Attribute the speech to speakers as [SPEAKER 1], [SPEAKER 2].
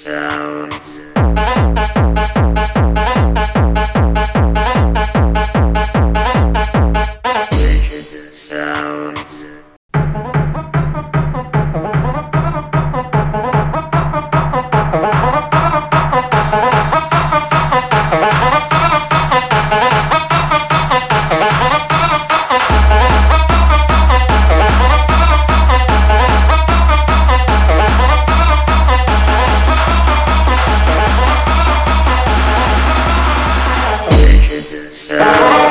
[SPEAKER 1] sounds. Sounds. Stop.